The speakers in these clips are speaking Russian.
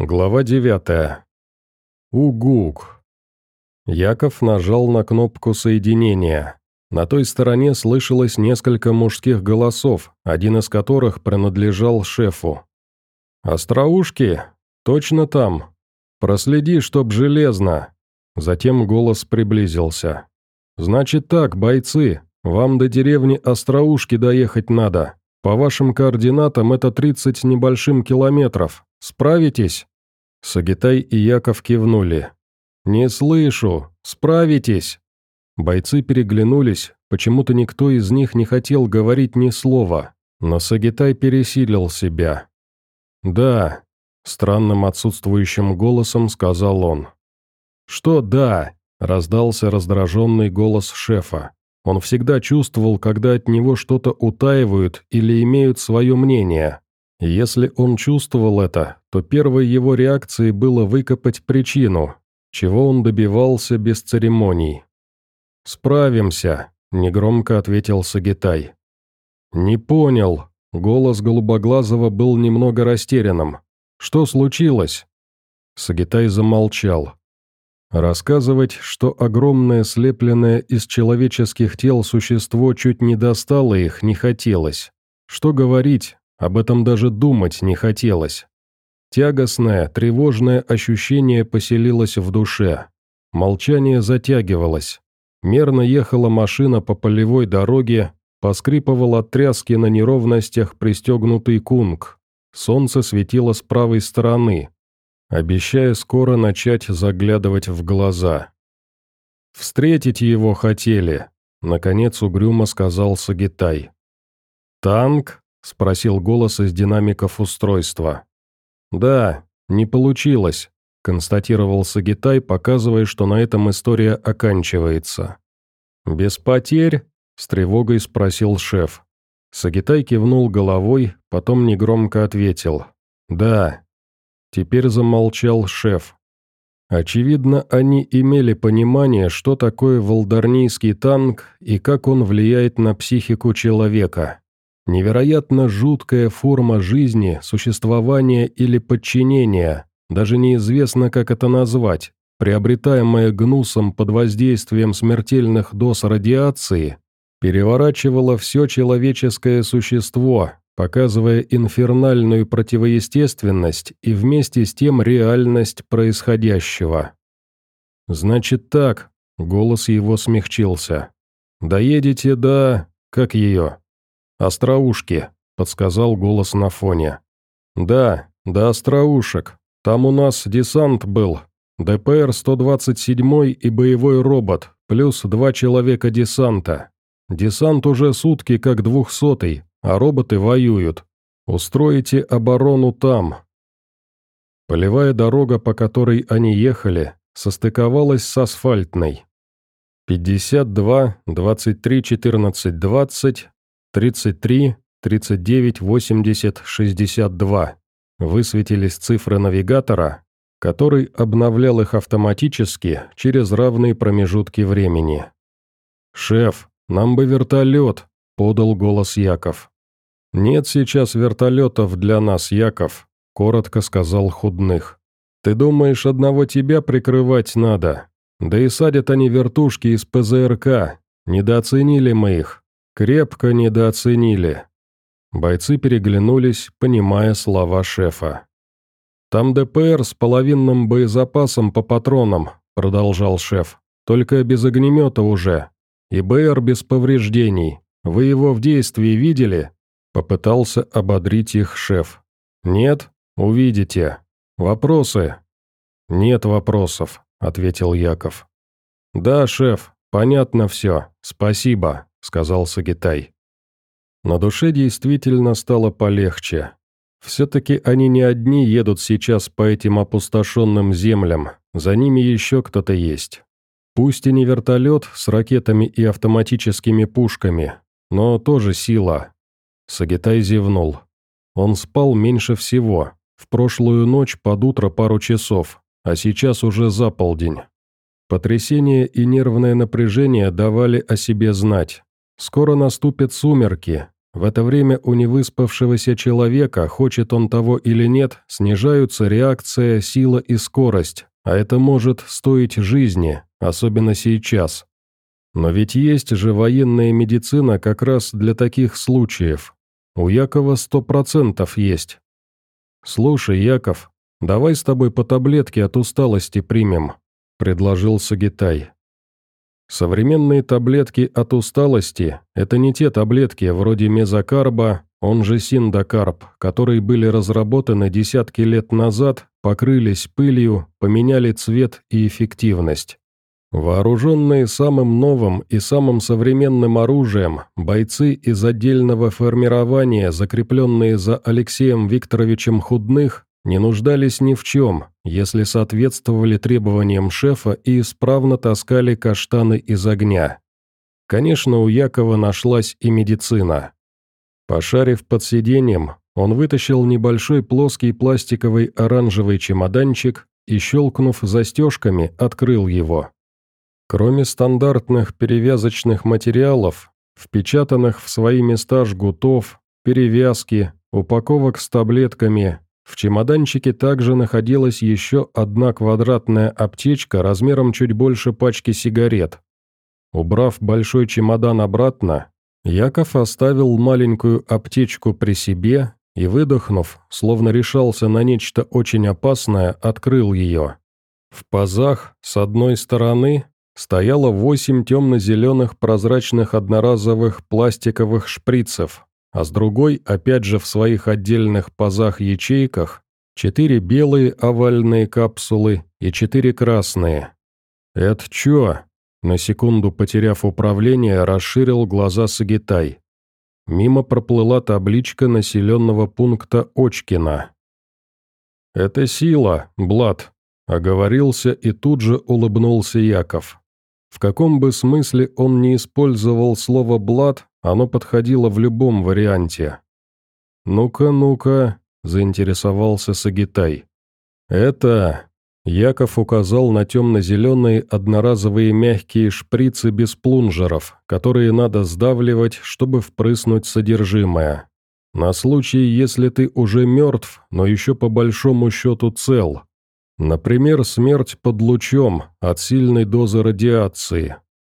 Глава девятая. Угук. Яков нажал на кнопку соединения. На той стороне слышалось несколько мужских голосов, один из которых принадлежал шефу. «Остроушки? Точно там. Проследи, чтоб железно». Затем голос приблизился. «Значит так, бойцы, вам до деревни Остроушки доехать надо. По вашим координатам это 30 небольшим километров. Справитесь?» Сагитай и Яков кивнули. «Не слышу! Справитесь!» Бойцы переглянулись, почему-то никто из них не хотел говорить ни слова, но Сагитай пересилил себя. «Да», — странным отсутствующим голосом сказал он. «Что «да»?» — раздался раздраженный голос шефа. Он всегда чувствовал, когда от него что-то утаивают или имеют свое мнение. Если он чувствовал это, то первой его реакцией было выкопать причину, чего он добивался без церемоний. «Справимся», — негромко ответил Сагитай. «Не понял». Голос Голубоглазого был немного растерянным. «Что случилось?» Сагитай замолчал. Рассказывать, что огромное слепленное из человеческих тел существо чуть не достало их, не хотелось. Что говорить, об этом даже думать не хотелось. Тягостное, тревожное ощущение поселилось в душе. Молчание затягивалось. Мерно ехала машина по полевой дороге, поскрипывал от тряски на неровностях пристегнутый кунг. Солнце светило с правой стороны, обещая скоро начать заглядывать в глаза. «Встретить его хотели», — наконец угрюмо сказал Сагитай. «Танк?» — спросил голос из динамиков устройства. «Да, не получилось», — констатировал Сагитай, показывая, что на этом история оканчивается. «Без потерь?» — с тревогой спросил шеф. Сагитай кивнул головой, потом негромко ответил. «Да». Теперь замолчал шеф. Очевидно, они имели понимание, что такое волдарнийский танк и как он влияет на психику человека. Невероятно жуткая форма жизни, существования или подчинения, даже неизвестно, как это назвать, приобретаемая гнусом под воздействием смертельных доз радиации, переворачивала все человеческое существо, показывая инфернальную противоестественность и вместе с тем реальность происходящего. «Значит так», — голос его смягчился, — «доедете до... как ее?» «Остроушки», — подсказал голос на фоне. «Да, до Остроушек. Там у нас десант был. ДПР-127 и боевой робот, плюс два человека десанта. Десант уже сутки как двухсотый, а роботы воюют. Устроите оборону там». Полевая дорога, по которой они ехали, состыковалась с асфальтной. 52, 23, 14, 20 33, 39, 80, 62. Высветились цифры навигатора, который обновлял их автоматически через равные промежутки времени. «Шеф, нам бы вертолет», — подал голос Яков. «Нет сейчас вертолетов для нас, Яков», — коротко сказал Худных. «Ты думаешь, одного тебя прикрывать надо? Да и садят они вертушки из ПЗРК. Недооценили мы их. Крепко недооценили. Бойцы переглянулись, понимая слова шефа. «Там ДПР с половинным боезапасом по патронам», — продолжал шеф. «Только без огнемета уже. И БР без повреждений. Вы его в действии видели?» Попытался ободрить их шеф. «Нет? Увидите. Вопросы?» «Нет вопросов», — ответил Яков. «Да, шеф, понятно все. Спасибо». — сказал Сагитай. На душе действительно стало полегче. Все-таки они не одни едут сейчас по этим опустошенным землям, за ними еще кто-то есть. Пусть и не вертолет с ракетами и автоматическими пушками, но тоже сила. Сагитай зевнул. Он спал меньше всего, в прошлую ночь под утро пару часов, а сейчас уже за полдень. Потрясение и нервное напряжение давали о себе знать. Скоро наступят сумерки, в это время у невыспавшегося человека, хочет он того или нет, снижаются реакция, сила и скорость, а это может стоить жизни, особенно сейчас. Но ведь есть же военная медицина как раз для таких случаев. У Якова сто процентов есть. «Слушай, Яков, давай с тобой по таблетке от усталости примем», — предложил Сагитай. Современные таблетки от усталости – это не те таблетки вроде мезокарба, он же синдокарб, которые были разработаны десятки лет назад, покрылись пылью, поменяли цвет и эффективность. Вооруженные самым новым и самым современным оружием, бойцы из отдельного формирования, закрепленные за Алексеем Викторовичем Худных, не нуждались ни в чем, если соответствовали требованиям шефа и исправно таскали каштаны из огня. Конечно, у Якова нашлась и медицина. Пошарив под сиденьем, он вытащил небольшой плоский пластиковый оранжевый чемоданчик и, щелкнув застежками, открыл его. Кроме стандартных перевязочных материалов, впечатанных в свои места жгутов, перевязки, упаковок с таблетками, в чемоданчике также находилась еще одна квадратная аптечка размером чуть больше пачки сигарет. Убрав большой чемодан обратно, Яков оставил маленькую аптечку при себе и, выдохнув, словно решался на нечто очень опасное, открыл ее. В пазах, с одной стороны, стояло восемь темно-зеленых прозрачных одноразовых пластиковых шприцев, а с другой, опять же в своих отдельных пазах-ячейках, четыре белые овальные капсулы и четыре красные. «Это чё?» На секунду потеряв управление, расширил глаза Сагитай. Мимо проплыла табличка населенного пункта Очкина. «Это сила, Блад», — оговорился и тут же улыбнулся Яков. В каком бы смысле он не использовал слово «блад», оно подходило в любом варианте. «Ну-ка, ну-ка», — заинтересовался Сагитай. «Это...» Яков указал на темно-зеленые одноразовые мягкие шприцы без плунжеров, которые надо сдавливать, чтобы впрыснуть содержимое. На случай, если ты уже мертв, но еще по большому счету цел. Например, смерть под лучом от сильной дозы радиации.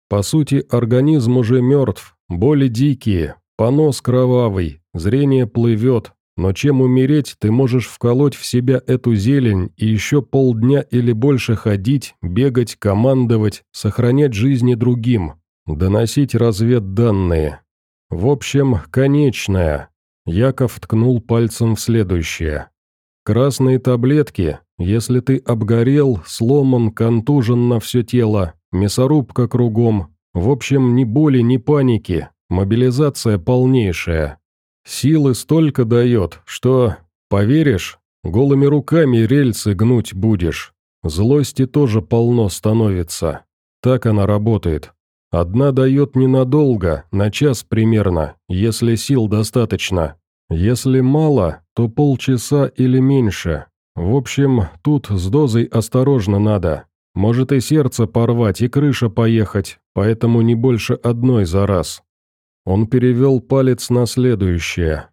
По сути, организм уже мертв, Боли дикие, понос кровавый, зрение плывет, но чем умереть, ты можешь вколоть в себя эту зелень и еще полдня или больше ходить, бегать, командовать, сохранять жизни другим, доносить разведданные. В общем, конечное. Яков ткнул пальцем в следующее. Красные таблетки, если ты обгорел, сломан, контужен на все тело, мясорубка кругом, в общем, ни боли, ни паники, мобилизация полнейшая. Силы столько дает, что, поверишь, голыми руками рельсы гнуть будешь. Злости тоже полно становится. Так она работает. Одна дает ненадолго, на час примерно, если сил достаточно. Если мало, то полчаса или меньше. В общем, тут с дозой осторожно надо. Может и сердце порвать, и крыша поехать, поэтому не больше одной за раз. Он перевел палец на следующее.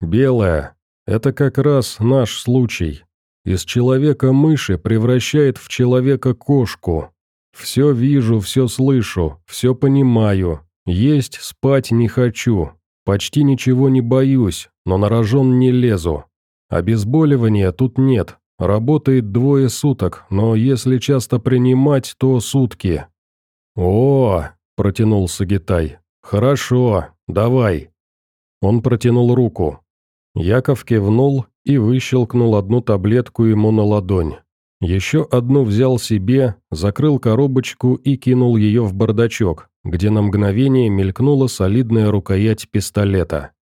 «Белая. Это как раз наш случай. Из человека мыши превращает в человека кошку. Все вижу, все слышу, все понимаю. Есть, спать не хочу. Почти ничего не боюсь, но на рожон не лезу. Обезболивания тут нет, Работает двое суток, но если часто принимать, то сутки». «О!» – протянул Сагитай. «Хорошо, давай». Он протянул руку. Яков кивнул и выщелкнул одну таблетку ему на ладонь. Еще одну взял себе, закрыл коробочку и кинул ее в бардачок, где на мгновение мелькнула солидная рукоять пистолета.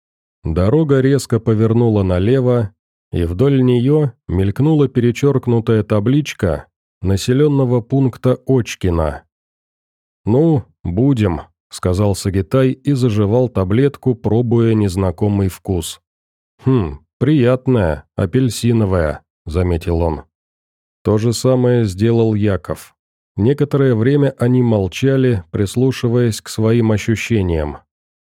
Дорога резко повернула налево, и вдоль нее мелькнула перечеркнутая табличка населенного пункта Очкина. «Ну, будем», — сказал Сагитай и заживал таблетку, пробуя незнакомый вкус. «Хм, приятная, апельсиновая», — заметил он. То же самое сделал Яков. Некоторое время они молчали, прислушиваясь к своим ощущениям.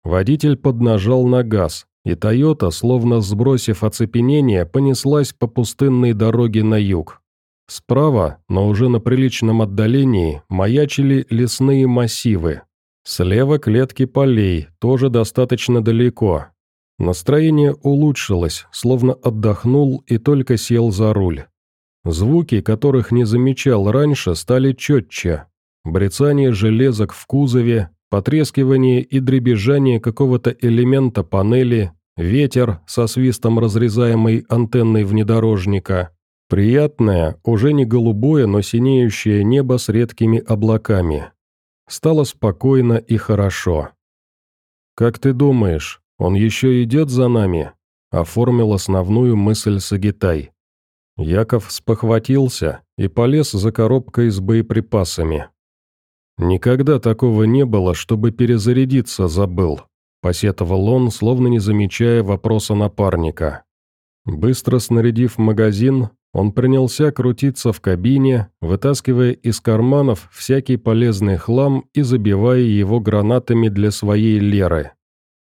Водитель поднажал на газ, и «Тойота», словно сбросив оцепенение, понеслась по пустынной дороге на юг. Справа, но уже на приличном отдалении, маячили лесные массивы. Слева клетки полей, тоже достаточно далеко. Настроение улучшилось, словно отдохнул и только сел за руль. Звуки, которых не замечал раньше, стали четче. Брецание железок в кузове, потрескивание и дребезжание какого-то элемента панели, ветер со свистом разрезаемой антенной внедорожника, приятное, уже не голубое, но синеющее небо с редкими облаками. Стало спокойно и хорошо. «Как ты думаешь, он еще идет за нами?» – оформил основную мысль Сагитай. Яков спохватился и полез за коробкой с боеприпасами. «Никогда такого не было, чтобы перезарядиться забыл», – посетовал он, словно не замечая вопроса напарника. Быстро снарядив магазин, он принялся крутиться в кабине, вытаскивая из карманов всякий полезный хлам и забивая его гранатами для своей Леры.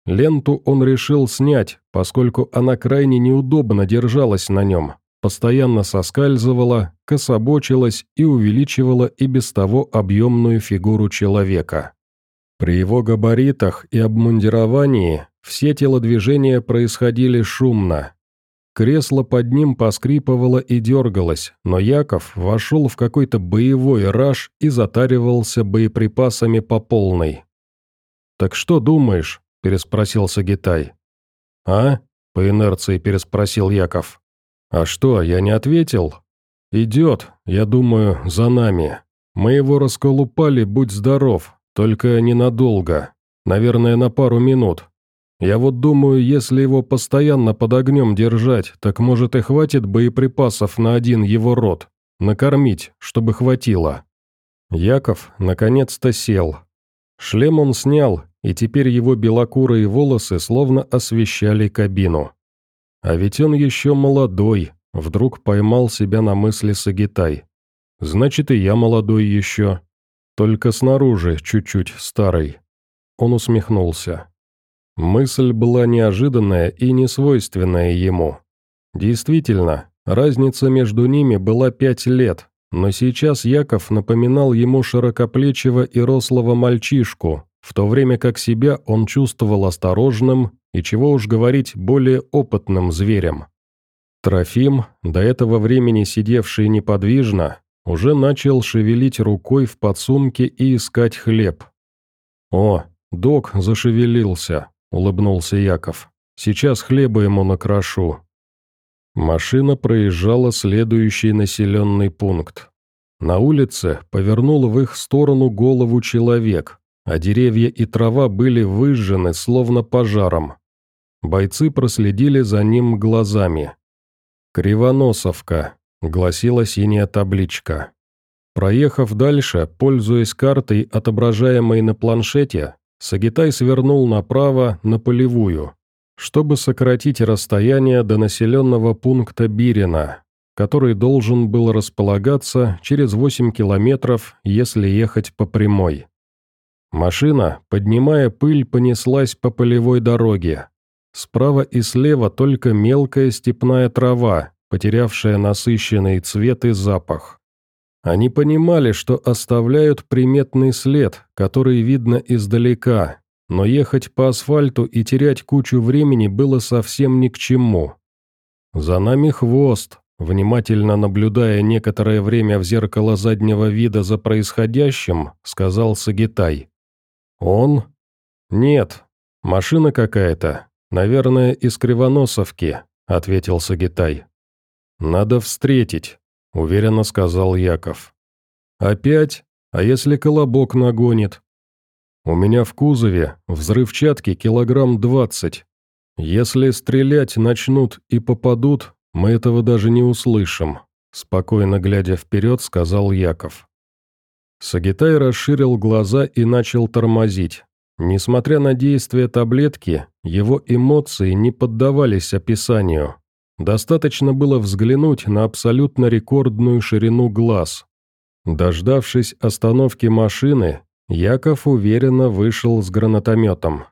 Ленту он решил снять, поскольку она крайне неудобно держалась на нем, постоянно соскальзывала, кособочилась и увеличивала и без того объемную фигуру человека. При его габаритах и обмундировании все телодвижения происходили шумно. Кресло под ним поскрипывало и дергалось, но Яков вошел в какой-то боевой раж и затаривался боеприпасами по полной. «Так что думаешь?» – переспросил Сагитай. «А?» – по инерции переспросил Яков. «А что, я не ответил?» «Идет, я думаю, за нами. Мы его расколупали, будь здоров, только ненадолго. Наверное, на пару минут. Я вот думаю, если его постоянно под огнем держать, так может и хватит боеприпасов на один его рот. Накормить, чтобы хватило». Яков наконец-то сел. Шлем он снял, и теперь его белокурые волосы словно освещали кабину. А ведь он еще молодой, вдруг поймал себя на мысли Сагитай. Значит, и я молодой еще. Только снаружи чуть-чуть старый. Он усмехнулся. Мысль была неожиданная и несвойственная ему. Действительно, разница между ними была пять лет, но сейчас Яков напоминал ему широкоплечего и рослого мальчишку, в то время как себя он чувствовал осторожным и, чего уж говорить, более опытным зверем. Трофим, до этого времени сидевший неподвижно, уже начал шевелить рукой в подсумке и искать хлеб. «О, док зашевелился», — улыбнулся Яков. «Сейчас хлеба ему накрошу». Машина проезжала следующий населенный пункт. На улице повернул в их сторону голову человек, а деревья и трава были выжжены, словно пожаром. Бойцы проследили за ним глазами. «Кривоносовка», — гласила синяя табличка. Проехав дальше, пользуясь картой, отображаемой на планшете, Сагитай свернул направо на полевую, чтобы сократить расстояние до населенного пункта Бирина, который должен был располагаться через 8 километров, если ехать по прямой. Машина, поднимая пыль, понеслась по полевой дороге. Справа и слева только мелкая степная трава, потерявшая насыщенный цвет и запах. Они понимали, что оставляют приметный след, который видно издалека, но ехать по асфальту и терять кучу времени было совсем ни к чему. «За нами хвост», внимательно наблюдая некоторое время в зеркало заднего вида за происходящим, сказал Сагитай. «Он?» «Нет, машина какая-то. Наверное, из Кривоносовки», — ответил Сагитай. «Надо встретить», — уверенно сказал Яков. «Опять? А если колобок нагонит?» «У меня в кузове взрывчатки килограмм двадцать. Если стрелять начнут и попадут, мы этого даже не услышим», — спокойно глядя вперед, сказал Яков. Сагитай расширил глаза и начал тормозить. Несмотря на действие таблетки, его эмоции не поддавались описанию. Достаточно было взглянуть на абсолютно рекордную ширину глаз. Дождавшись остановки машины, Яков уверенно вышел с гранатометом.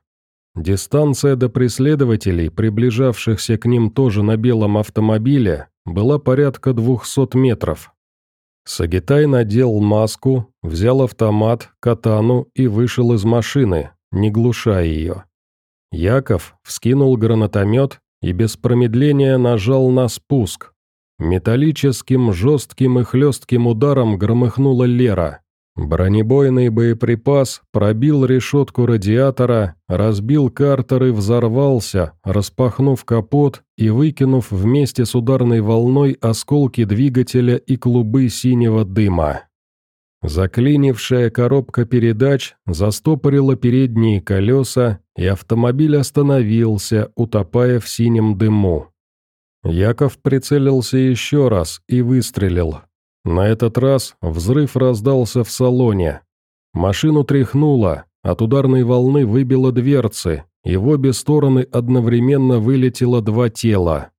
Дистанция до преследователей, приближавшихся к ним тоже на белом автомобиле, была порядка 200 метров. Сагитай надел маску, взял автомат, катану и вышел из машины, не глушая ее. Яков вскинул гранатомет и без промедления нажал на спуск. Металлическим, жестким и хлестким ударом громыхнула Лера. Бронебойный боеприпас пробил решетку радиатора, разбил картер и взорвался, распахнув капот и выкинув вместе с ударной волной осколки двигателя и клубы синего дыма. Заклинившая коробка передач застопорила передние колеса, и автомобиль остановился, утопая в синем дыму. Яков прицелился еще раз и выстрелил, на этот раз взрыв раздался в салоне. Машину тряхнуло, от ударной волны выбило дверцы, и в обе стороны одновременно вылетело два тела.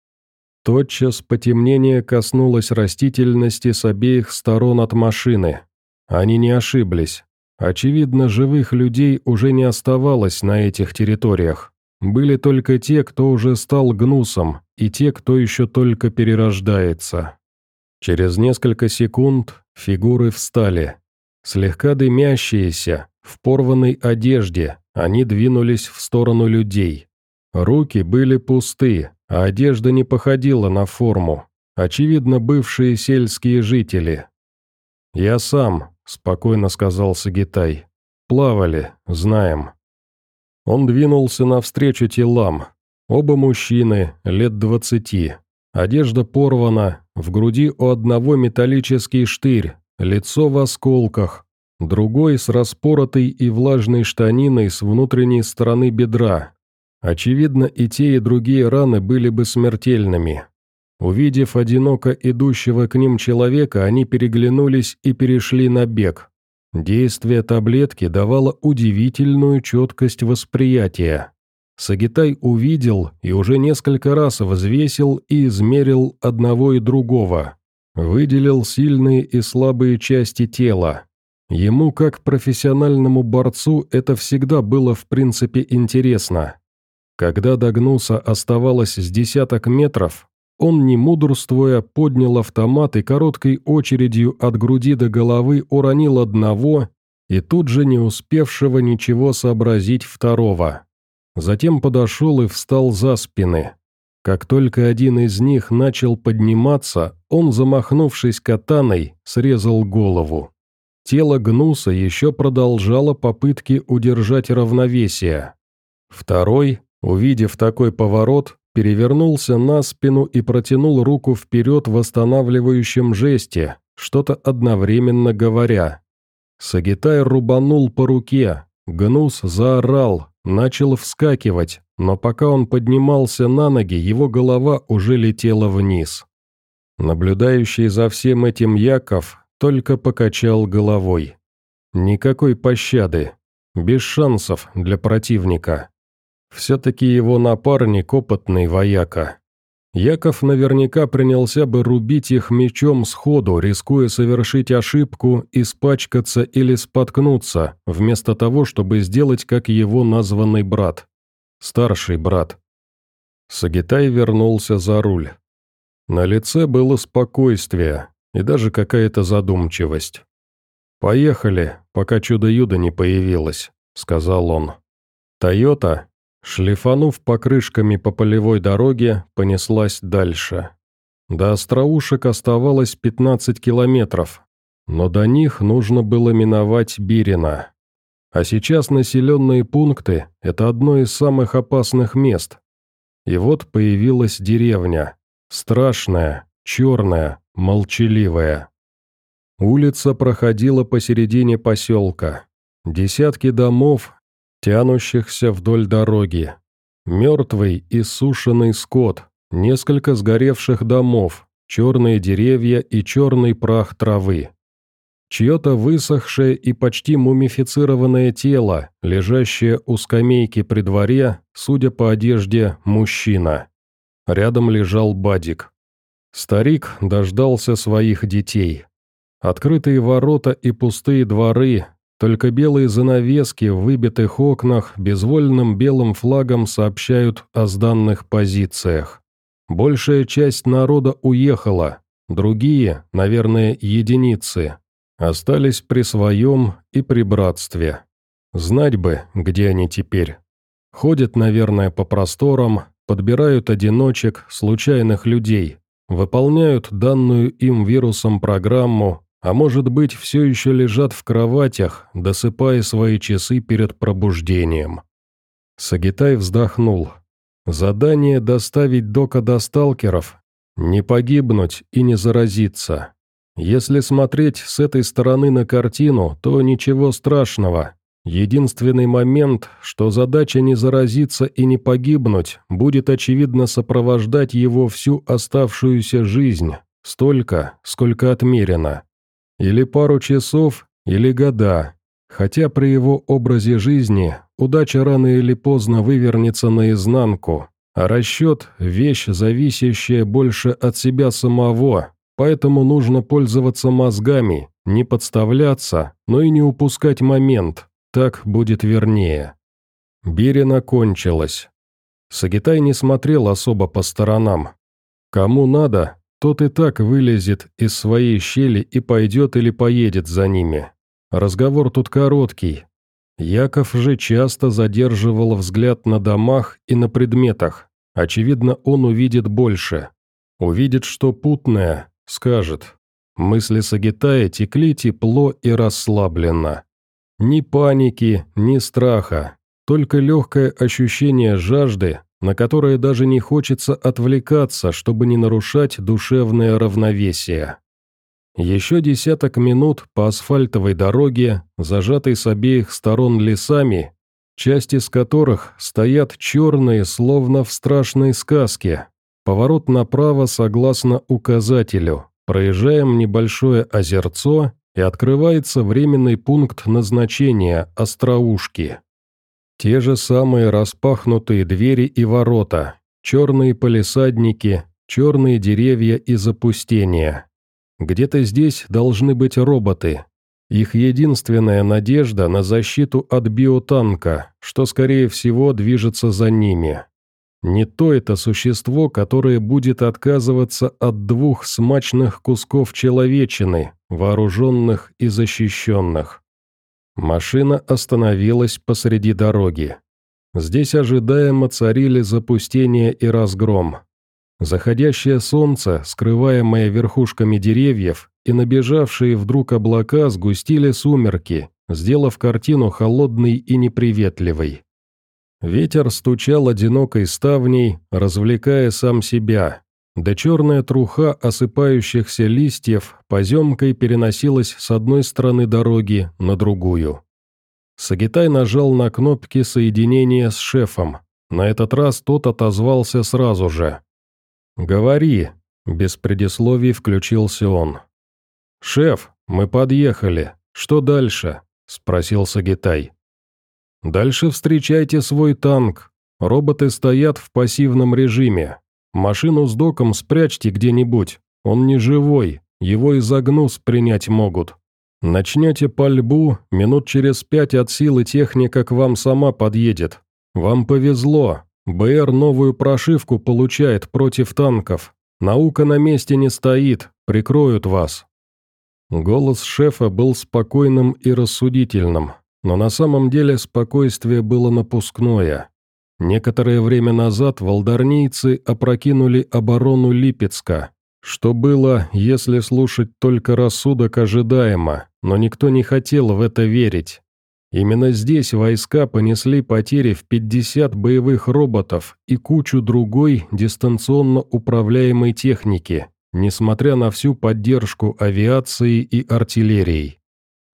Тотчас потемнение коснулось растительности с обеих сторон от машины. Они не ошиблись. Очевидно, живых людей уже не оставалось на этих территориях. Были только те, кто уже стал гнусом, и те, кто еще только перерождается. Через несколько секунд фигуры встали. Слегка дымящиеся, в порванной одежде, они двинулись в сторону людей. Руки были пусты, а одежда не походила на форму. Очевидно, бывшие сельские жители. «Я сам», — спокойно сказал Сагитай. «Плавали, знаем». Он двинулся навстречу телам. Оба мужчины, лет двадцати. Одежда порвана, в груди у одного металлический штырь, лицо в осколках, другой с распоротой и влажной штаниной с внутренней стороны бедра. Очевидно, и те, и другие раны были бы смертельными. Увидев одиноко идущего к ним человека, они переглянулись и перешли на бег. Действие таблетки давало удивительную четкость восприятия. Сагитай увидел и уже несколько раз взвесил и измерил одного и другого. Выделил сильные и слабые части тела. Ему, как профессиональному борцу, это всегда было в принципе интересно. Когда до Гнуса оставалось с десяток метров, он, не мудрствуя, поднял автомат и короткой очередью от груди до головы уронил одного и тут же не успевшего ничего сообразить второго. Затем подошел и встал за спины. Как только один из них начал подниматься, он, замахнувшись катаной, срезал голову. Тело Гнуса еще продолжало попытки удержать равновесие. Второй, увидев такой поворот, перевернулся на спину и протянул руку вперед в восстанавливающем жесте, что-то одновременно говоря. Сагитай рубанул по руке, Гнус заорал, начал вскакивать, но пока он поднимался на ноги, его голова уже летела вниз. Наблюдающий за всем этим Яков только покачал головой. Никакой пощады, без шансов для противника. Все-таки его напарник опытный вояка. Яков наверняка принялся бы рубить их мечом сходу, рискуя совершить ошибку, испачкаться или споткнуться, вместо того, чтобы сделать как его названный брат. Старший брат. Сагитай вернулся за руль. На лице было спокойствие и даже какая-то задумчивость. «Поехали, пока чудо-юдо не появилось», — сказал он. «Тойота Шлифанув покрышками по полевой дороге, понеслась дальше. До остроушек оставалось 15 километров, но до них нужно было миновать Бирина. А сейчас населенные пункты – это одно из самых опасных мест. И вот появилась деревня. Страшная, черная, молчаливая. Улица проходила посередине поселка. Десятки домов тянущихся вдоль дороги. Мертвый и сушеный скот, несколько сгоревших домов, черные деревья и черный прах травы. Чье-то высохшее и почти мумифицированное тело, лежащее у скамейки при дворе, судя по одежде, мужчина. Рядом лежал Бадик. Старик дождался своих детей. Открытые ворота и пустые дворы только белые занавески в выбитых окнах безвольным белым флагом сообщают о сданных позициях. Большая часть народа уехала, другие, наверное, единицы, остались при своем и при братстве. Знать бы, где они теперь. Ходят, наверное, по просторам, подбирают одиночек, случайных людей, выполняют данную им вирусом программу, а может быть, все еще лежат в кроватях, досыпая свои часы перед пробуждением. Сагитай вздохнул. Задание доставить Дока до сталкеров, не погибнуть и не заразиться. Если смотреть с этой стороны на картину, то ничего страшного. Единственный момент, что задача не заразиться и не погибнуть, будет очевидно сопровождать его всю оставшуюся жизнь, столько, сколько отмерено. Или пару часов, или года. Хотя при его образе жизни удача рано или поздно вывернется наизнанку, а расчет – вещь, зависящая больше от себя самого, поэтому нужно пользоваться мозгами, не подставляться, но и не упускать момент, так будет вернее. Бирина кончилась. Сагитай не смотрел особо по сторонам. Кому надо, тот и так вылезет из своей щели и пойдет или поедет за ними. Разговор тут короткий. Яков же часто задерживал взгляд на домах и на предметах. Очевидно, он увидит больше. Увидит, что путное, скажет. Мысли Сагитая текли тепло и расслабленно. Ни паники, ни страха, только легкое ощущение жажды, на которое даже не хочется отвлекаться, чтобы не нарушать душевное равновесие. Еще десяток минут по асфальтовой дороге, зажатой с обеих сторон лесами, части из которых стоят черные, словно в страшной сказке. Поворот направо согласно указателю. Проезжаем небольшое озерцо, и открывается временный пункт назначения Остроушки. Те же самые распахнутые двери и ворота, черные полисадники, черные деревья и запустения. Где-то здесь должны быть роботы. Их единственная надежда на защиту от биотанка, что, скорее всего, движется за ними. Не то это существо, которое будет отказываться от двух смачных кусков человечины, вооруженных и защищенных. Машина остановилась посреди дороги. Здесь ожидаемо царили запустение и разгром. Заходящее солнце, скрываемое верхушками деревьев, и набежавшие вдруг облака сгустили сумерки, сделав картину холодной и неприветливой. Ветер стучал одинокой ставней, развлекая сам себя, да черная труха осыпающихся листьев поземкой переносилась с одной стороны дороги на другую. Сагитай нажал на кнопки соединения с шефом. На этот раз тот отозвался сразу же. «Говори», — без предисловий включился он. «Шеф, мы подъехали. Что дальше?» — спросил Сагитай. «Дальше встречайте свой танк. Роботы стоят в пассивном режиме. Машину с доком спрячьте где-нибудь. Он не живой, его и за гнус принять могут. Начнете пальбу, минут через пять от силы техника к вам сама подъедет. Вам повезло, БР новую прошивку получает против танков. Наука на месте не стоит, прикроют вас». Голос шефа был спокойным и рассудительным, но на самом деле спокойствие было напускное. Некоторое время назад волдарнийцы опрокинули оборону Липецка, что было, если слушать только рассудок, ожидаемо, но никто не хотел в это верить. Именно здесь войска понесли потери в 50 боевых роботов и кучу другой дистанционно управляемой техники, несмотря на всю поддержку авиации и артиллерии.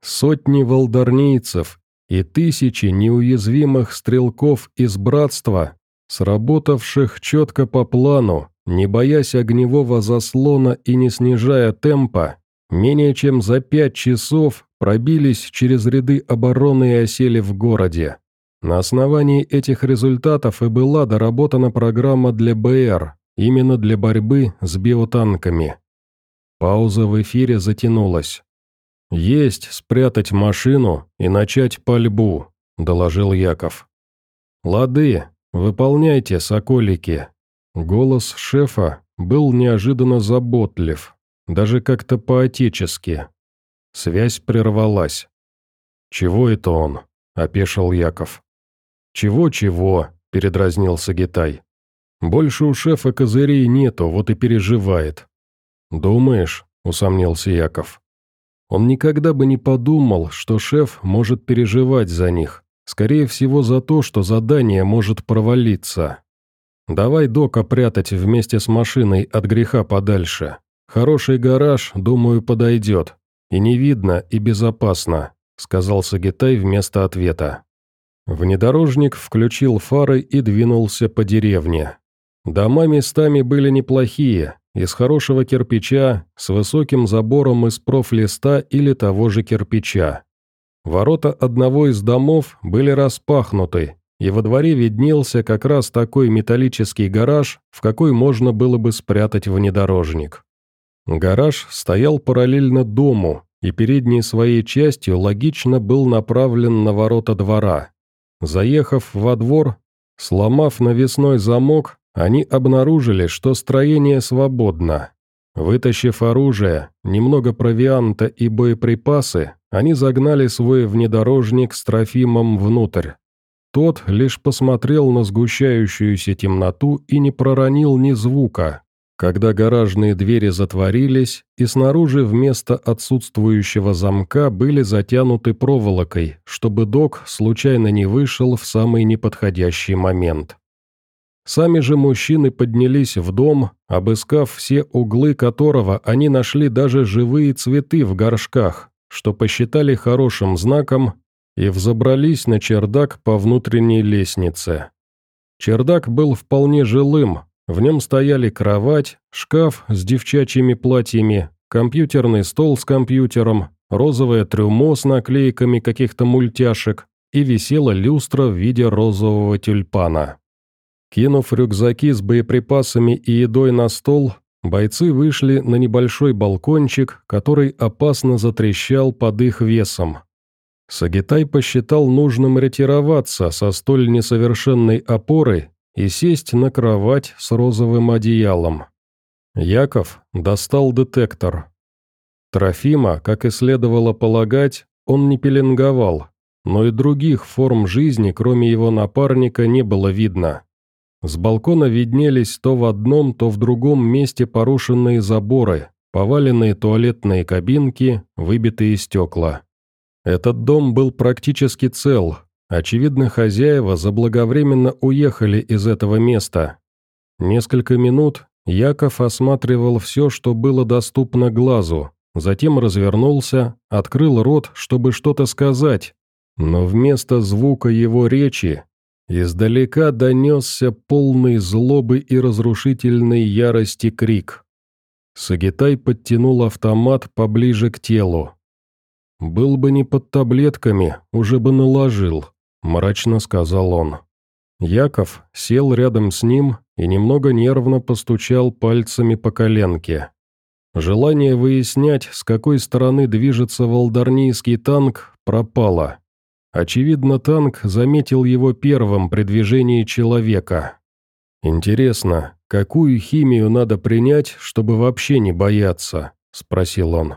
Сотни волдарнийцев и тысячи неуязвимых стрелков из братства, сработавших четко по плану, не боясь огневого заслона и не снижая темпа, менее чем за пять часов пробились через ряды обороны и осели в городе. На основании этих результатов и была доработана программа для БР, именно для борьбы с биотанками. Пауза в эфире затянулась. «Есть спрятать машину и начать пальбу», — доложил Яков. «Лады, выполняйте, соколики». Голос шефа был неожиданно заботлив, даже как-то по-отечески. Связь прервалась. «Чего это он?» – опешил Яков. «Чего-чего?» – передразнил Сагитай. «Больше у шефа козырей нету, вот и переживает». «Думаешь?» – усомнился Яков. Он никогда бы не подумал, что шеф может переживать за них. Скорее всего, за то, что задание может провалиться. «Давай дока прятать вместе с машиной от греха подальше. Хороший гараж, думаю, подойдет. И не видно, и безопасно», — сказал Сагитай вместо ответа. Внедорожник включил фары и двинулся по деревне. Дома местами были неплохие, из хорошего кирпича, с высоким забором из профлиста или того же кирпича. Ворота одного из домов были распахнуты, и во дворе виднелся как раз такой металлический гараж, в какой можно было бы спрятать внедорожник. Гараж стоял параллельно дому, и передней своей частью логично был направлен на ворота двора. Заехав во двор, сломав навесной замок, они обнаружили, что строение свободно. Вытащив оружие, немного провианта и боеприпасы, они загнали свой внедорожник с Трофимом внутрь. Тот лишь посмотрел на сгущающуюся темноту и не проронил ни звука, когда гаражные двери затворились, и снаружи вместо отсутствующего замка были затянуты проволокой, чтобы док случайно не вышел в самый неподходящий момент. Сами же мужчины поднялись в дом, обыскав все углы которого они нашли даже живые цветы в горшках, что посчитали хорошим знаком, и взобрались на чердак по внутренней лестнице. Чердак был вполне жилым, в нем стояли кровать, шкаф с девчачьими платьями, компьютерный стол с компьютером, розовое трюмо с наклейками каких-то мультяшек и висела люстра в виде розового тюльпана. Кинув рюкзаки с боеприпасами и едой на стол, бойцы вышли на небольшой балкончик, который опасно затрещал под их весом. Сагитай посчитал нужным ретироваться со столь несовершенной опоры и сесть на кровать с розовым одеялом. Яков достал детектор. Трофима, как и следовало полагать, он не пеленговал, но и других форм жизни, кроме его напарника, не было видно. С балкона виднелись то в одном, то в другом месте порушенные заборы, поваленные туалетные кабинки, выбитые стекла. Этот дом был практически цел. Очевидно, хозяева заблаговременно уехали из этого места. Несколько минут Яков осматривал все, что было доступно глазу, затем развернулся, открыл рот, чтобы что-то сказать, но вместо звука его речи Издалека донесся полный злобы и разрушительной ярости крик. Сагитай подтянул автомат поближе к телу. «Был бы не под таблетками, уже бы наложил», – мрачно сказал он. Яков сел рядом с ним и немного нервно постучал пальцами по коленке. Желание выяснять, с какой стороны движется волдарнийский танк, пропало. Очевидно, танк заметил его первым при движении человека. «Интересно, какую химию надо принять, чтобы вообще не бояться?» – спросил он.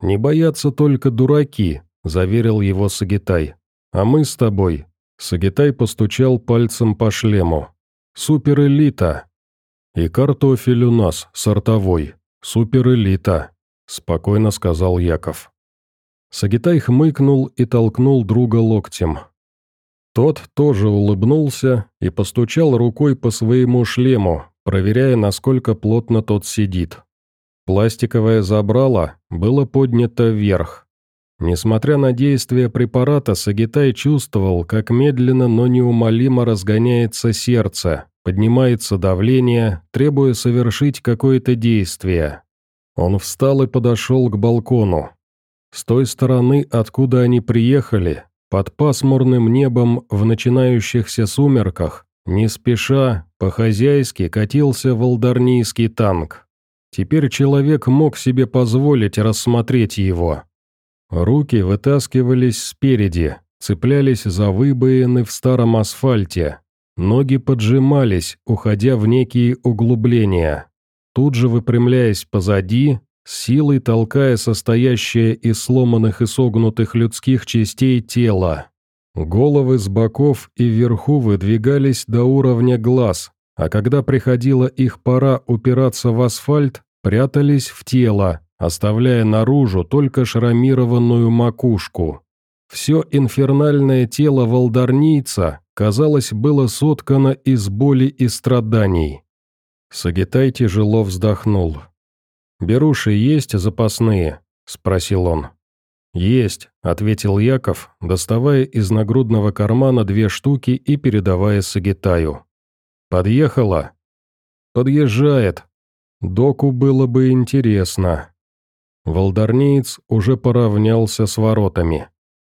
«Не боятся только дураки», – заверил его Сагитай. «А мы с тобой». Сагитай постучал пальцем по шлему. «Суперэлита». «И картофель у нас, сортовой. Суперэлита», – спокойно сказал Яков. Сагитай хмыкнул и толкнул друга локтем. Тот тоже улыбнулся и постучал рукой по своему шлему, проверяя, насколько плотно тот сидит. Пластиковое забрало было поднято вверх. Несмотря на действие препарата, Сагитай чувствовал, как медленно, но неумолимо разгоняется сердце, поднимается давление, требуя совершить какое-то действие. Он встал и подошел к балкону. С той стороны, откуда они приехали, под пасмурным небом в начинающихся сумерках, не спеша, по-хозяйски катился волдарнийский танк. Теперь человек мог себе позволить рассмотреть его. Руки вытаскивались спереди, цеплялись за выбоины в старом асфальте. Ноги поджимались, уходя в некие углубления. Тут же выпрямляясь позади, силой толкая состоящее из сломанных и согнутых людских частей тело. Головы с боков и вверху выдвигались до уровня глаз, а когда приходила их пора упираться в асфальт, прятались в тело, оставляя наружу только шрамированную макушку. Все инфернальное тело волдарнийца, казалось, было соткано из боли и страданий. Сагитай тяжело вздохнул. «Беруши есть запасные?» – спросил он. «Есть», – ответил Яков, доставая из нагрудного кармана две штуки и передавая Сагитаю. «Подъехала?» «Подъезжает. Доку было бы интересно». Волдарниец уже поравнялся с воротами.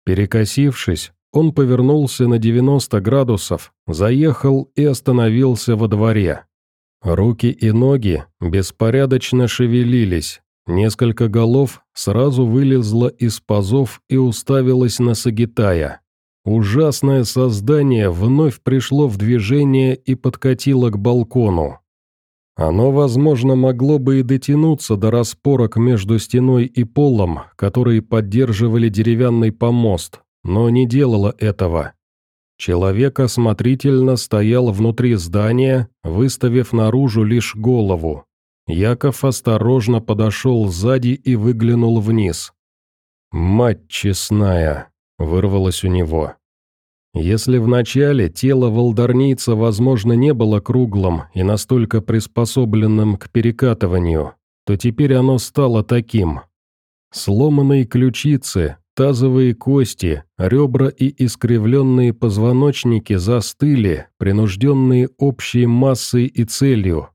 Перекосившись, он повернулся на 90 градусов, заехал и остановился во дворе. Руки и ноги беспорядочно шевелились, несколько голов сразу вылезло из пазов и уставилось на Сагитая. Ужасное создание вновь пришло в движение и подкатило к балкону. Оно, возможно, могло бы и дотянуться до распорок между стеной и полом, которые поддерживали деревянный помост, но не делало этого. Человек осмотрительно стоял внутри здания, выставив наружу лишь голову. Яков осторожно подошел сзади и выглянул вниз. «Мать честная!» – вырвалось у него. Если вначале тело волдарнийца, возможно, не было круглым и настолько приспособленным к перекатыванию, то теперь оно стало таким. Сломанные ключицы, тазовые кости, ребра и искривленные позвоночники застыли, принужденные общей массой и целью,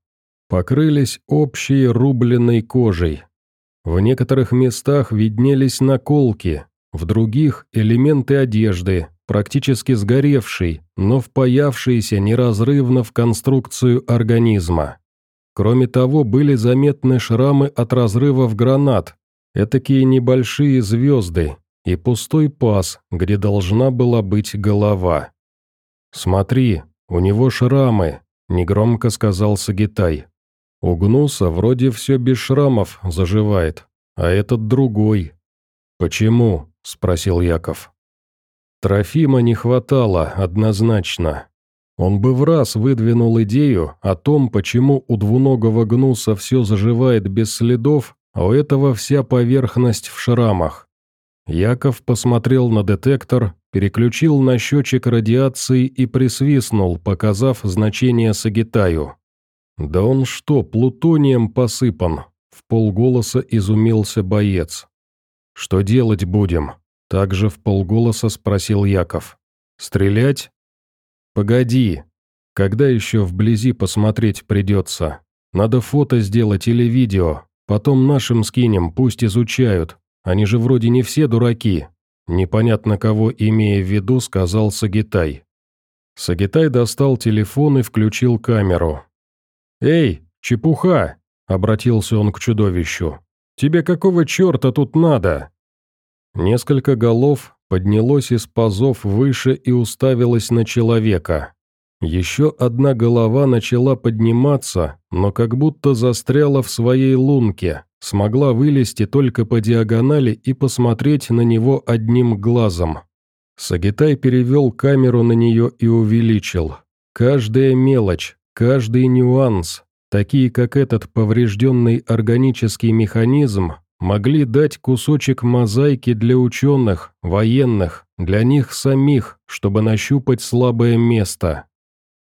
покрылись общей рубленной кожей. В некоторых местах виднелись наколки, в других – элементы одежды, практически сгоревший, но впаявшийся неразрывно в конструкцию организма. Кроме того, были заметны шрамы от разрывов гранат, этакие небольшие звезды, и пустой паз, где должна была быть голова. «Смотри, у него шрамы», — негромко сказал Сагитай. «У Гнуса вроде все без шрамов заживает, а этот другой». «Почему?» — спросил Яков. Трофима не хватало, однозначно. Он бы в раз выдвинул идею о том, почему у двуногого гнуса все заживает без следов, а у этого вся поверхность в шрамах. Яков посмотрел на детектор, переключил на счетчик радиации и присвистнул, показав значение Сагитаю. «Да он что, плутонием посыпан?» – в полголоса изумился боец. «Что делать будем?» Также в полголоса спросил Яков. «Стрелять?» «Погоди. Когда еще вблизи посмотреть придется? Надо фото сделать или видео. Потом нашим скинем, пусть изучают. Они же вроде не все дураки». Непонятно кого имея в виду, сказал Сагитай. Сагитай достал телефон и включил камеру. «Эй, чепуха!» – обратился он к чудовищу. «Тебе какого черта тут надо?» Несколько голов поднялось из пазов выше и уставилось на человека. Еще одна голова начала подниматься, но как будто застряла в своей лунке, смогла вылезти только по диагонали и посмотреть на него одним глазом. Сагитай перевел камеру на нее и увеличил. Каждая мелочь, каждый нюанс, такие как этот поврежденный органический механизм, могли дать кусочек мозаики для ученых, военных, для них самих, чтобы нащупать слабое место.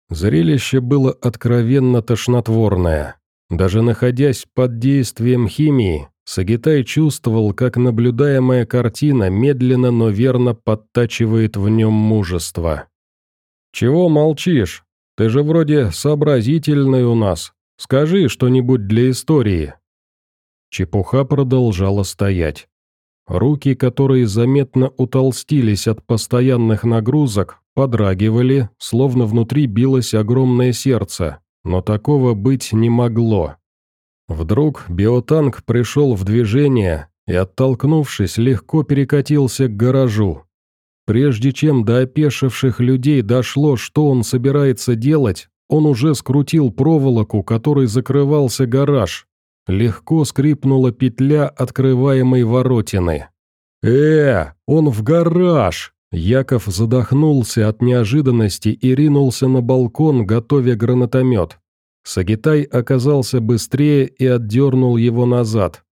Зрелище было откровенно тошнотворное. Даже находясь под действием химии, Сагитай чувствовал, как наблюдаемая картина медленно, но верно подтачивает в нем мужество. «Чего молчишь? Ты же вроде сообразительный у нас. Скажи что-нибудь для истории», Чепуха продолжала стоять. Руки, которые заметно утолстились от постоянных нагрузок, подрагивали, словно внутри билось огромное сердце, но такого быть не могло. Вдруг биотанк пришел в движение, и, оттолкнувшись, легко перекатился к гаражу. Прежде чем до опешивших людей дошло, что он собирается делать, он уже скрутил проволоку, которой закрывался гараж. Легко скрипнула петля открываемой воротины. «Э, он в гараж!» Яков задохнулся от неожиданности и ринулся на балкон, готовя гранатомет. Сагитай оказался быстрее и отдернул его назад.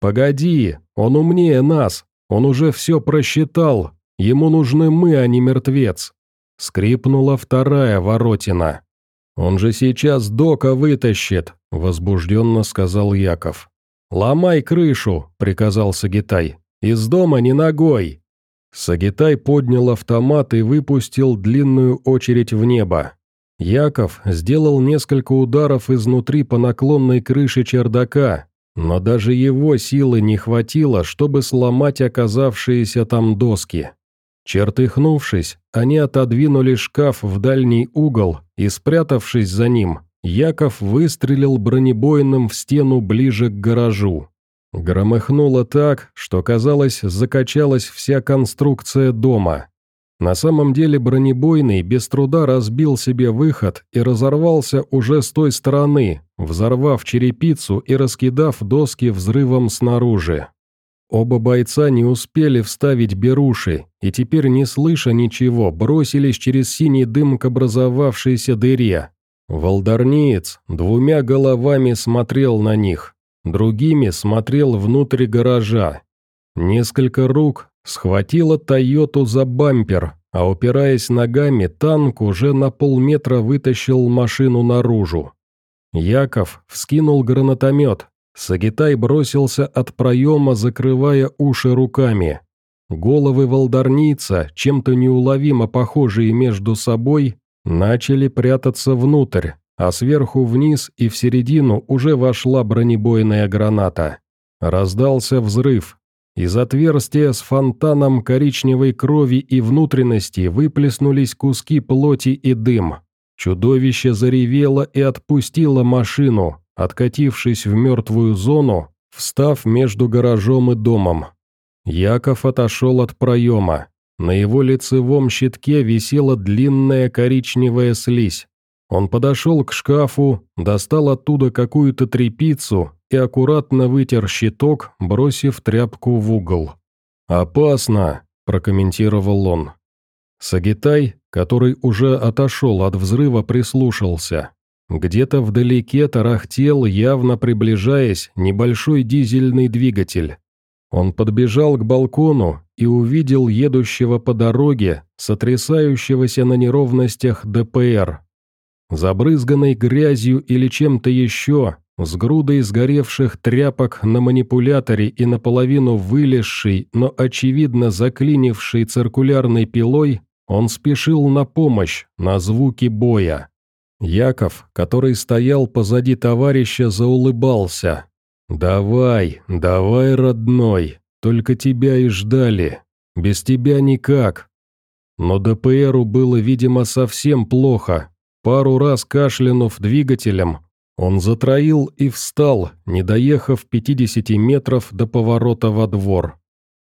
«Погоди, он умнее нас, он уже все просчитал, ему нужны мы, а не мертвец». Скрипнула вторая воротина. «Он же сейчас дока вытащит», — возбужденно сказал Яков. «Ломай крышу», — приказал Сагитай. «Из дома не ногой». Сагитай поднял автомат и выпустил длинную очередь в небо. Яков сделал несколько ударов изнутри по наклонной крыше чердака, но даже его силы не хватило, чтобы сломать оказавшиеся там доски. Чертыхнувшись, они отодвинули шкаф в дальний угол и, спрятавшись за ним, Яков выстрелил бронебойным в стену ближе к гаражу. Громыхнуло так, что, казалось, закачалась вся конструкция дома. На самом деле бронебойный без труда разбил себе выход и разорвался уже с той стороны, взорвав черепицу и раскидав доски взрывом снаружи. Оба бойца не успели вставить беруши, и теперь, не слыша ничего, бросились через синий дым к образовавшейся дыре. Волдарниец двумя головами смотрел на них, другими смотрел внутрь гаража. Несколько рук схватила «Тойоту» за бампер, а упираясь ногами, танк уже на полметра вытащил машину наружу. Яков вскинул гранатомет, Сагитай бросился от проема, закрывая уши руками. Головы волдарница, чем-то неуловимо похожие между собой, начали прятаться внутрь, а сверху вниз и в середину уже вошла бронебойная граната. Раздался взрыв. Из отверстия с фонтаном коричневой крови и внутренности выплеснулись куски плоти и дым. Чудовище заревело и отпустило машину, откатившись в мертвую зону, встав между гаражом и домом. Яков отошел от проема. На его лицевом щитке висела длинная коричневая слизь. Он подошел к шкафу, достал оттуда какую-то трепицу и аккуратно вытер щиток, бросив тряпку в угол. «Опасно», – прокомментировал он. Сагитай, который уже отошел от взрыва, прислушался. Где-то вдалеке тарахтел, явно приближаясь, небольшой дизельный двигатель. Он подбежал к балкону и увидел едущего по дороге, сотрясающегося на неровностях ДПР. Забрызганный грязью или чем-то еще, с грудой сгоревших тряпок на манипуляторе и наполовину вылезший, но очевидно заклинивший циркулярной пилой, он спешил на помощь, на звуки боя. Яков, который стоял позади товарища, заулыбался. «Давай, давай, родной, только тебя и ждали. Без тебя никак». Но ДПРу было, видимо, совсем плохо. Пару раз кашлянув двигателем, он затроил и встал, не доехав 50 метров до поворота во двор.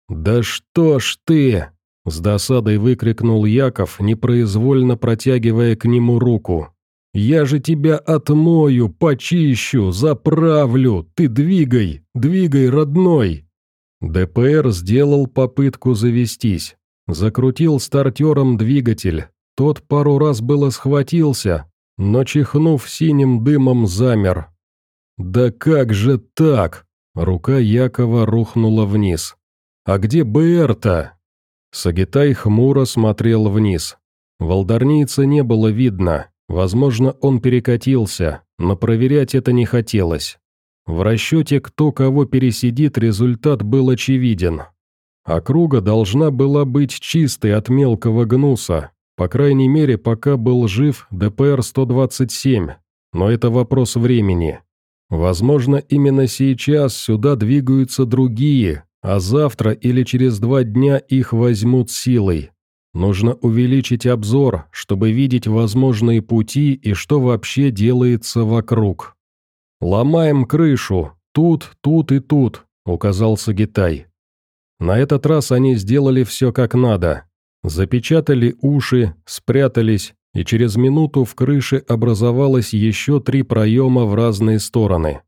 «Да что ж ты!» – с досадой выкрикнул Яков, непроизвольно протягивая к нему руку. «Я же тебя отмою, почищу, заправлю, ты двигай, двигай, родной!» ДПР сделал попытку завестись. Закрутил стартером двигатель. Тот пару раз было схватился, но, чихнув синим дымом, замер. «Да как же так?» Рука Якова рухнула вниз. «А где БР-то?» Сагитай хмуро смотрел вниз. Волдарнийца не было видно. Возможно, он перекатился, но проверять это не хотелось. В расчете, кто кого пересидит, результат был очевиден. Округа должна была быть чистой от мелкого гнуса, по крайней мере, пока был жив ДПР-127, но это вопрос времени. Возможно, именно сейчас сюда двигаются другие, а завтра или через два дня их возьмут силой. Нужно увеличить обзор, чтобы видеть возможные пути и что вообще делается вокруг. Ломаем крышу, тут, тут и тут, — указал Сагитай. На этот раз они сделали все как надо. Запечатали уши, спрятались, и через минуту в крыше образовалось еще три проема в разные стороны.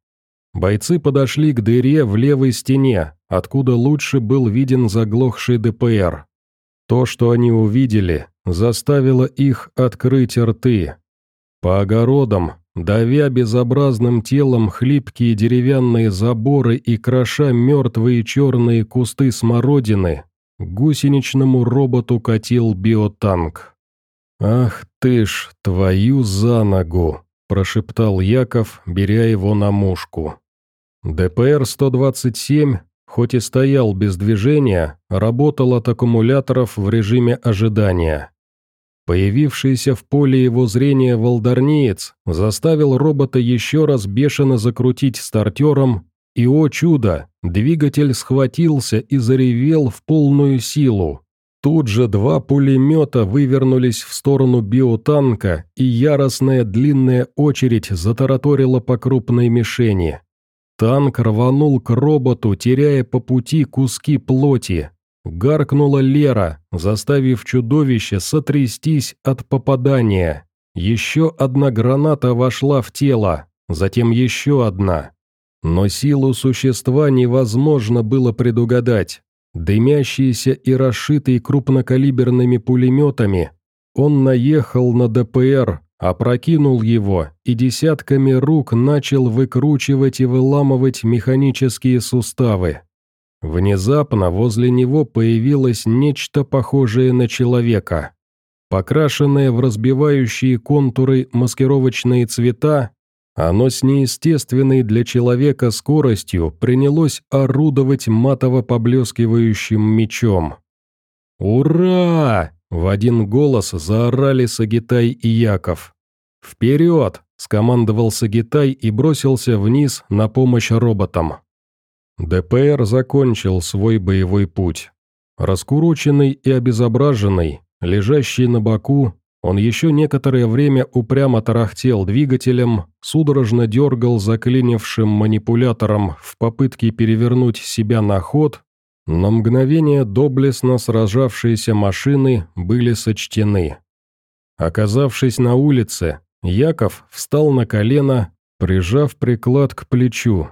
Бойцы подошли к дыре в левой стене, откуда лучше был виден заглохший ДПР. То, что они увидели, заставило их открыть рты. По огородам, давя безобразным телом хлипкие деревянные заборы и кроша мертвые черные кусты смородины, гусеничному роботу катил биотанк. «Ах ты ж, твою за ногу!» – прошептал Яков, беря его на мушку. ДПР-127, хоть и стоял без движения, работал от аккумуляторов в режиме ожидания. Появившийся в поле его зрения волдарниец заставил робота еще раз бешено закрутить стартером, и, о чудо, двигатель схватился и заревел в полную силу. Тут же два пулемета вывернулись в сторону биотанка, и яростная длинная очередь затараторила по крупной мишени. Танк рванул к роботу, теряя по пути куски плоти. Гаркнула Лера, заставив чудовище сотрястись от попадания. Еще одна граната вошла в тело, затем еще одна. Но силу существа невозможно было предугадать. Дымящийся и расшитый крупнокалиберными пулеметами, он наехал на ДПР, опрокинул его и десятками рук начал выкручивать и выламывать механические суставы. Внезапно возле него появилось нечто похожее на человека. Покрашенное в разбивающие контуры маскировочные цвета, оно с неестественной для человека скоростью принялось орудовать матово-поблескивающим мечом. «Ура!» – в один голос заорали Сагитай и Яков. «Вперед!» – скомандовал Сагитай и бросился вниз на помощь роботам. ДПР закончил свой боевой путь. Раскуроченный и обезображенный, лежащий на боку, он еще некоторое время упрямо тарахтел двигателем, судорожно дергал заклинившим манипулятором в попытке перевернуть себя на ход, но мгновение доблестно сражавшиеся машины были сочтены. Оказавшись на улице, Яков встал на колено, прижав приклад к плечу.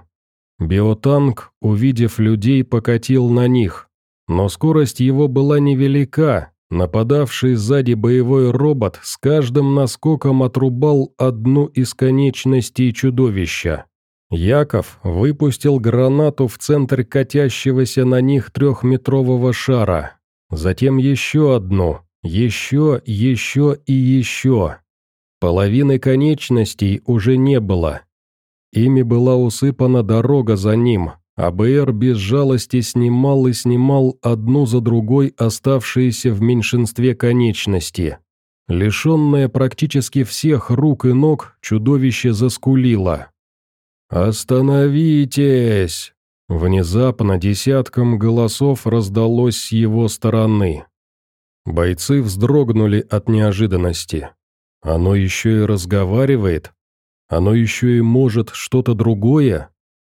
Биотанк, увидев людей, покатил на них, но скорость его была невелика, нападавший сзади боевой робот с каждым наскоком отрубал одну из конечностей чудовища. Яков выпустил гранату в центр катящегося на них трехметрового шара, затем еще одну, еще, еще и еще. Половины конечностей уже не было. Ими была усыпана дорога за ним, а БР без жалости снимал и снимал одну за другой оставшиеся в меньшинстве конечности. Лишенное практически всех рук и ног, чудовище заскулило. «Остановитесь!» Внезапно десятком голосов раздалось с его стороны. Бойцы вздрогнули от неожиданности. Оно еще и разговаривает? Оно еще и может что-то другое?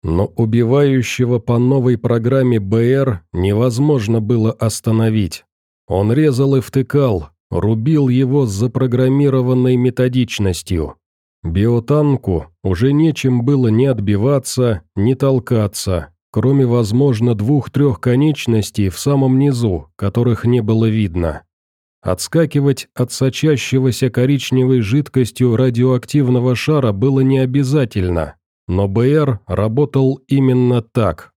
Но убивающего по новой программе БР невозможно было остановить. Он резал и втыкал, рубил его с запрограммированной методичностью. Биотанку уже нечем было ни отбиваться, ни толкаться, кроме, возможно, двух-трех конечностей в самом низу, которых не было видно. Отскакивать от сочащегося коричневой жидкостью радиоактивного шара было не обязательно, но БР работал именно так.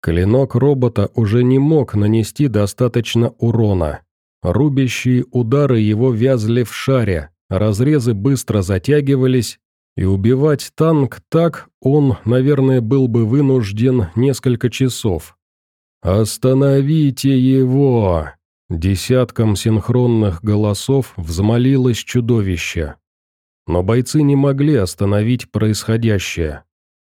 Клинок робота уже не мог нанести достаточно урона. Рубящие удары его вязли в шаре, разрезы быстро затягивались, и убивать танк так он, наверное, был бы вынужден несколько часов. «Остановите его!» Десятком синхронных голосов взмолилось чудовище. Но бойцы не могли остановить происходящее.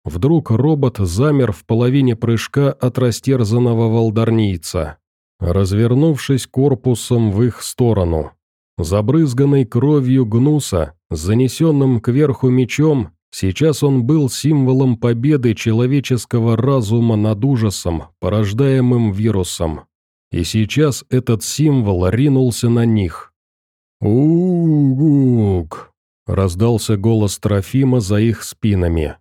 Вдруг робот замер в половине прыжка от растерзанного волдарнийца, развернувшись корпусом в их сторону. Забрызганный кровью гнуса, занесенным кверху мечом, Сейчас он был символом победы человеческого разума над ужасом, порождаемым вирусом. И сейчас этот символ ринулся на них. «У-гук!» – раздался голос Трофима за их спинами.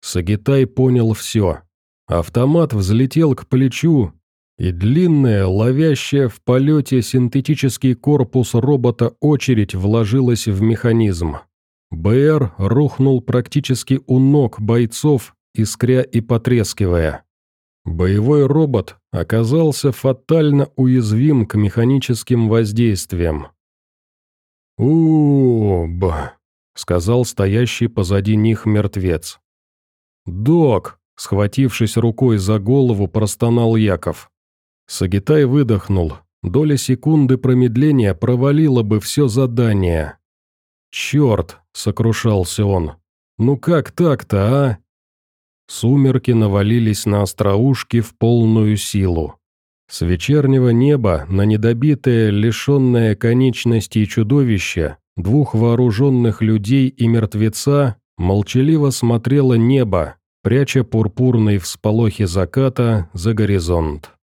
Сагитай понял все. Автомат взлетел к плечу, и длинная, ловящая в полете синтетический корпус робота очередь вложилась в механизм. БР рухнул практически у ног бойцов, искря и потрескивая. Боевой робот оказался фатально уязвим к механическим воздействиям. «Уб», — сказал стоящий позади них мертвец. «Док», — схватившись рукой за голову, простонал Яков. Сагитай выдохнул. Доля секунды промедления провалила бы все задание. «Черт!» — сокрушался он. «Ну как так-то, а?» Сумерки навалились на остроушки в полную силу. С вечернего неба на недобитое, лишенное конечностей чудовище, двух вооруженных людей и мертвеца, молчаливо смотрело небо, пряча пурпурные всполохи заката за горизонт.